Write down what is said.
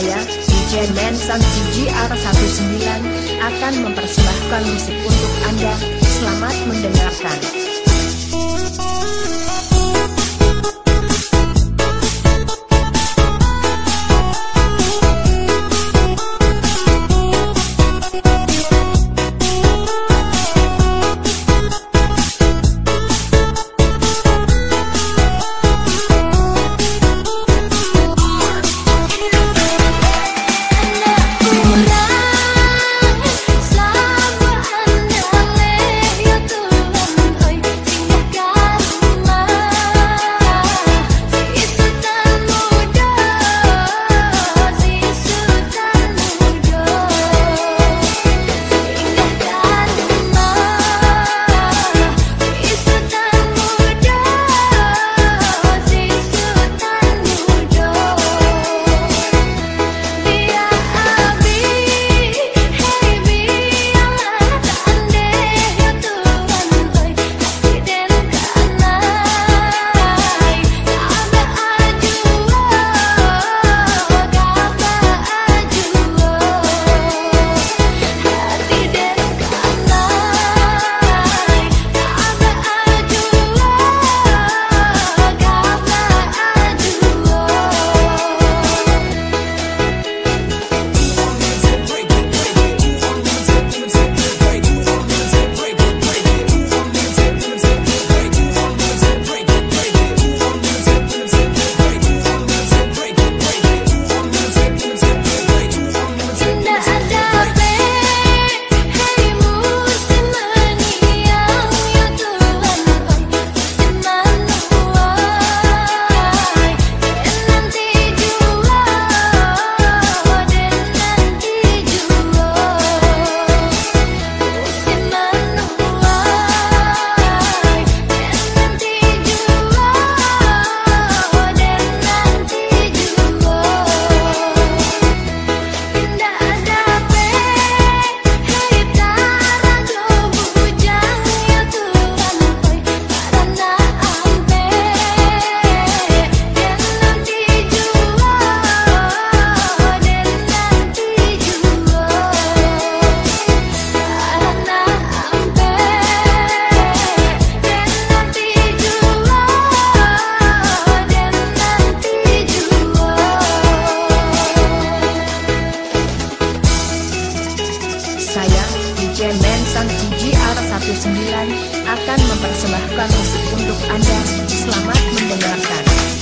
saya, DJ Mansang CGR 19 akan mempersembahkan musik untuk Anda. Selamat mendengarkan. Akan mempersembahkan musik untuk Anda. Selamat mendengarkan.